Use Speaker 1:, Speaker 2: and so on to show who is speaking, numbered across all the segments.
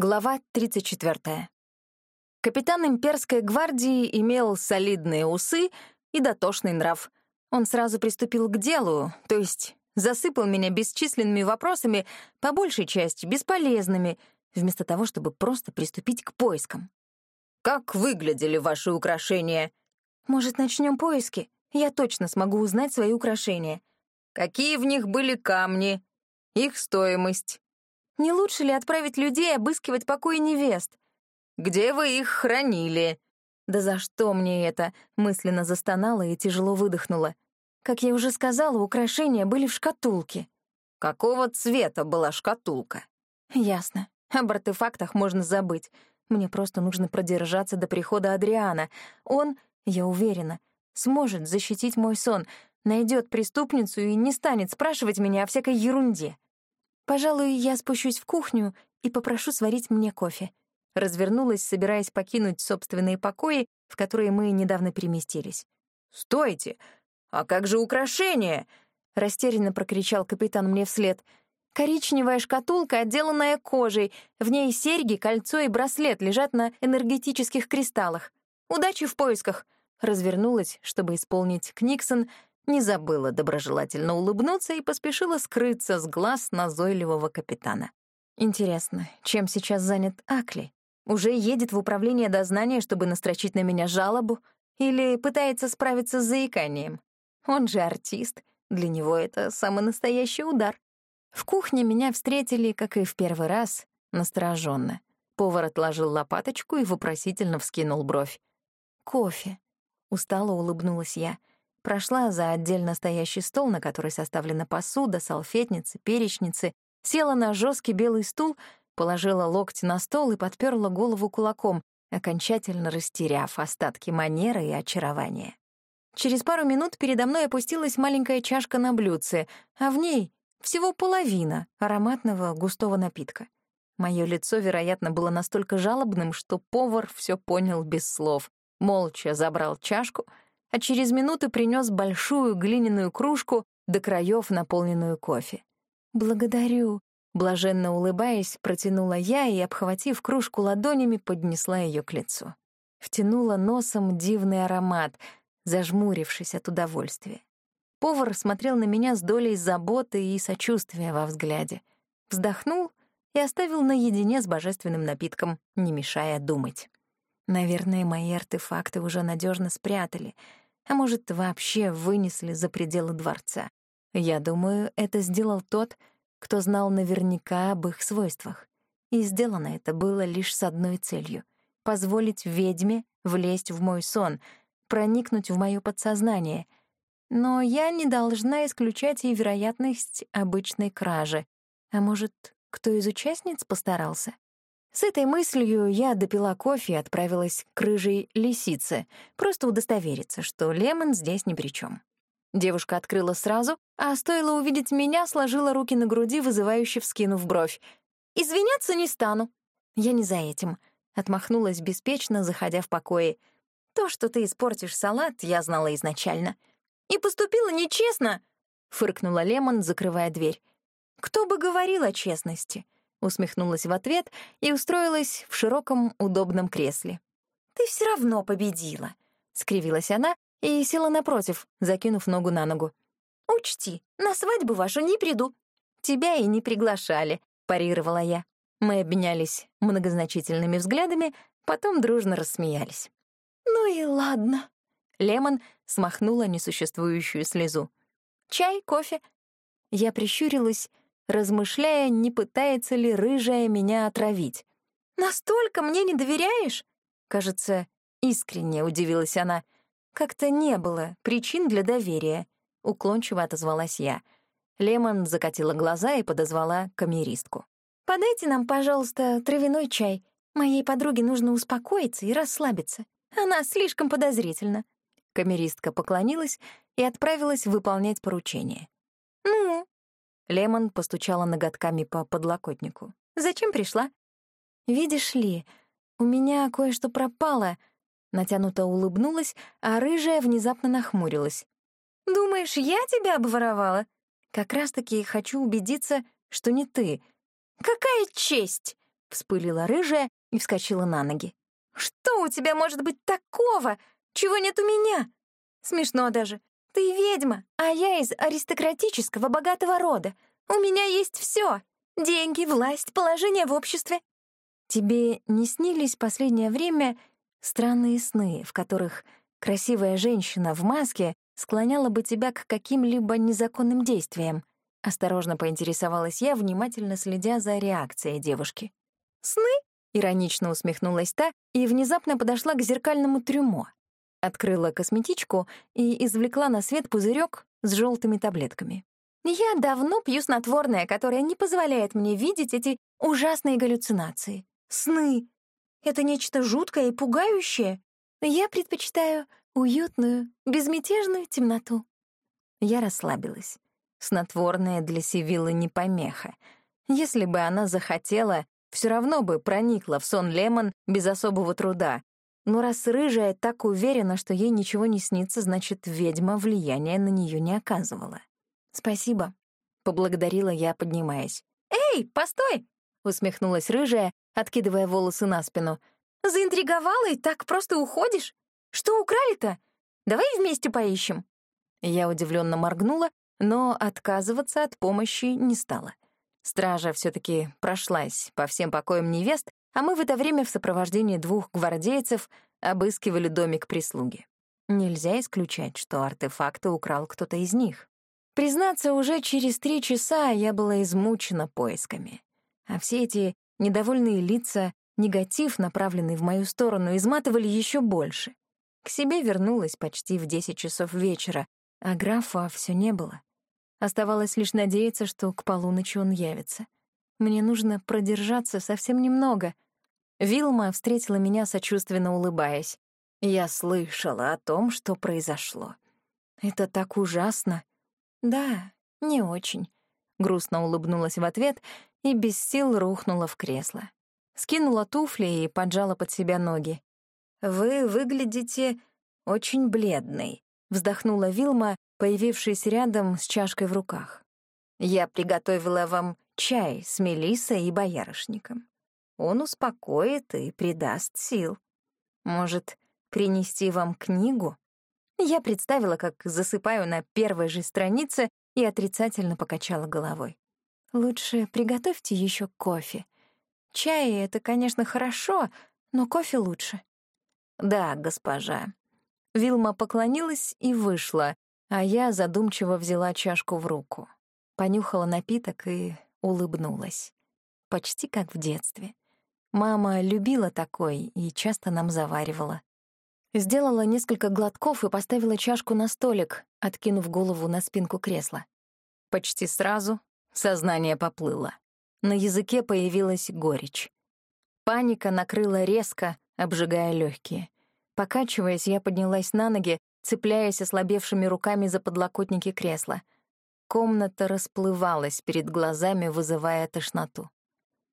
Speaker 1: Глава 34. Капитан имперской гвардии имел солидные усы и дотошный нрав. Он сразу приступил к делу, то есть засыпал меня бесчисленными вопросами, по большей части бесполезными, вместо того, чтобы просто приступить к поискам. «Как выглядели ваши украшения?» «Может, начнем поиски? Я точно смогу узнать свои украшения». «Какие в них были камни? Их стоимость?» Не лучше ли отправить людей обыскивать покои невест? Где вы их хранили? Да за что мне это? Мысленно застонала и тяжело выдохнула. Как я уже сказала, украшения были в шкатулке. Какого цвета была шкатулка? Ясно. Об артефактах можно забыть. Мне просто нужно продержаться до прихода Адриана. Он, я уверена, сможет защитить мой сон, найдет преступницу и не станет спрашивать меня о всякой ерунде. «Пожалуй, я спущусь в кухню и попрошу сварить мне кофе». Развернулась, собираясь покинуть собственные покои, в которые мы недавно переместились. «Стойте! А как же украшения?» — растерянно прокричал капитан мне вслед. «Коричневая шкатулка, отделанная кожей. В ней серьги, кольцо и браслет лежат на энергетических кристаллах. Удачи в поисках!» Развернулась, чтобы исполнить Книксон, не забыла доброжелательно улыбнуться и поспешила скрыться с глаз назойливого капитана. Интересно, чем сейчас занят Акли? Уже едет в управление дознания, чтобы настрочить на меня жалобу? Или пытается справиться с заиканием? Он же артист, для него это самый настоящий удар. В кухне меня встретили, как и в первый раз, настороженно. Повар отложил лопаточку и вопросительно вскинул бровь. «Кофе», — устало улыбнулась я прошла за отдельно стоящий стол, на который составлена посуда, салфетницы, перечницы, села на жесткий белый стул, положила локти на стол и подперла голову кулаком, окончательно растеряв остатки манеры и очарования. Через пару минут передо мной опустилась маленькая чашка на блюдце, а в ней всего половина ароматного густого напитка. Мое лицо, вероятно, было настолько жалобным, что повар все понял без слов. Молча забрал чашку — а через минуту принес большую глиняную кружку до краев, наполненную кофе. «Благодарю», — блаженно улыбаясь, протянула я и, обхватив кружку ладонями, поднесла ее к лицу. Втянула носом дивный аромат, зажмурившись от удовольствия. Повар смотрел на меня с долей заботы и сочувствия во взгляде. Вздохнул и оставил наедине с божественным напитком, не мешая думать. Наверное, мои артефакты уже надежно спрятали, а может, вообще вынесли за пределы дворца. Я думаю, это сделал тот, кто знал наверняка об их свойствах. И сделано это было лишь с одной целью — позволить ведьме влезть в мой сон, проникнуть в моё подсознание. Но я не должна исключать и вероятность обычной кражи. А может, кто из участниц постарался? С этой мыслью я допила кофе и отправилась к рыжей лисице, просто удостовериться, что Лемон здесь ни при чем. Девушка открыла сразу, а стоило увидеть меня, сложила руки на груди, вызывающе вскинув бровь. «Извиняться не стану». «Я не за этим», — отмахнулась беспечно, заходя в покое. «То, что ты испортишь салат, я знала изначально». «И поступила нечестно», — фыркнула Лемон, закрывая дверь. «Кто бы говорил о честности?» Усмехнулась в ответ и устроилась в широком удобном кресле. «Ты все равно победила», — скривилась она и села напротив, закинув ногу на ногу. «Учти, на свадьбу вашу не приду. Тебя и не приглашали», — парировала я. Мы обменялись многозначительными взглядами, потом дружно рассмеялись. «Ну и ладно». Лемон смахнула несуществующую слезу. «Чай, кофе?» Я прищурилась размышляя, не пытается ли рыжая меня отравить. «Настолько мне не доверяешь?» Кажется, искренне удивилась она. «Как-то не было причин для доверия», — уклончиво отозвалась я. Лемон закатила глаза и подозвала камеристку. «Подайте нам, пожалуйста, травяной чай. Моей подруге нужно успокоиться и расслабиться. Она слишком подозрительна». Камеристка поклонилась и отправилась выполнять поручение. «Ну, Лемон постучала ноготками по подлокотнику. «Зачем пришла?» «Видишь ли, у меня кое-что пропало», — натянуто улыбнулась, а рыжая внезапно нахмурилась. «Думаешь, я тебя обворовала?» «Как раз-таки хочу убедиться, что не ты». «Какая честь!» — вспылила рыжая и вскочила на ноги. «Что у тебя может быть такого, чего нет у меня? Смешно даже. Ты ведьма, а я из аристократического богатого рода. У меня есть все: деньги, власть, положение в обществе. Тебе не снились последнее время странные сны, в которых красивая женщина в маске склоняла бы тебя к каким-либо незаконным действиям? Осторожно поинтересовалась я, внимательно следя за реакцией девушки. «Сны?» — иронично усмехнулась та и внезапно подошла к зеркальному трюмо. Открыла косметичку и извлекла на свет пузырек с желтыми таблетками. «Я давно пью снотворное, которое не позволяет мне видеть эти ужасные галлюцинации. Сны — это нечто жуткое и пугающее. Я предпочитаю уютную, безмятежную темноту». Я расслабилась. Снотворное для Сивиллы не помеха. Если бы она захотела, все равно бы проникла в сон Лемон без особого труда. Но раз рыжая так уверена, что ей ничего не снится, значит, ведьма влияния на нее не оказывала. «Спасибо», — поблагодарила я, поднимаясь. «Эй, постой!» — усмехнулась рыжая, откидывая волосы на спину. «Заинтриговала и так просто уходишь? Что украли-то? Давай вместе поищем». Я удивленно моргнула, но отказываться от помощи не стала. Стража все таки прошлась по всем покоям невест, а мы в это время в сопровождении двух гвардейцев обыскивали домик прислуги. Нельзя исключать, что артефакты украл кто-то из них. Признаться, уже через три часа я была измучена поисками. А все эти недовольные лица, негатив, направленный в мою сторону, изматывали еще больше. К себе вернулась почти в десять часов вечера, а графа все не было. Оставалось лишь надеяться, что к полуночи он явится. Мне нужно продержаться совсем немного. Вилма встретила меня, сочувственно улыбаясь. Я слышала о том, что произошло. Это так ужасно. Да, не очень. Грустно улыбнулась в ответ и без сил рухнула в кресло. Скинула туфли и поджала под себя ноги. «Вы выглядите очень бледной», — вздохнула Вилма, появившись рядом с чашкой в руках. «Я приготовила вам чай с мелиссой и боярышником. Он успокоит и придаст сил. Может, принести вам книгу?» Я представила, как засыпаю на первой же странице и отрицательно покачала головой. «Лучше приготовьте еще кофе. Чай — это, конечно, хорошо, но кофе лучше». «Да, госпожа». Вилма поклонилась и вышла, а я задумчиво взяла чашку в руку, понюхала напиток и улыбнулась. Почти как в детстве. Мама любила такой и часто нам заваривала. Сделала несколько глотков и поставила чашку на столик, откинув голову на спинку кресла. Почти сразу сознание поплыло. На языке появилась горечь. Паника накрыла резко, обжигая легкие. Покачиваясь, я поднялась на ноги, цепляясь ослабевшими руками за подлокотники кресла. Комната расплывалась перед глазами, вызывая тошноту.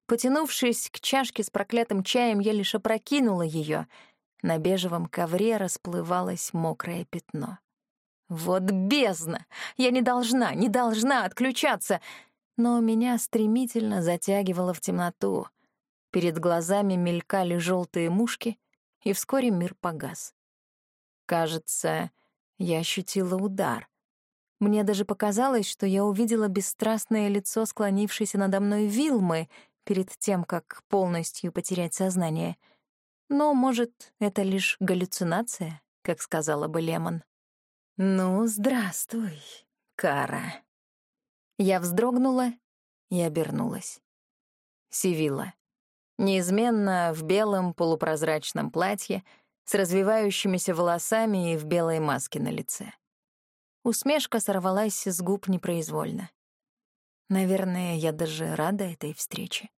Speaker 1: Потянувшись к чашке с проклятым чаем, я лишь опрокинула ее. На бежевом ковре расплывалось мокрое пятно. «Вот бездна! Я не должна, не должна отключаться!» Но меня стремительно затягивало в темноту. Перед глазами мелькали желтые мушки, и вскоре мир погас. Кажется, я ощутила удар. Мне даже показалось, что я увидела бесстрастное лицо склонившейся надо мной Вилмы перед тем, как полностью потерять сознание. Но, может, это лишь галлюцинация, как сказала бы Лемон. «Ну, здравствуй, Кара». Я вздрогнула и обернулась. Сивила. Неизменно в белом полупрозрачном платье — с развивающимися волосами и в белой маске на лице. Усмешка сорвалась с губ непроизвольно. Наверное, я даже рада этой встрече.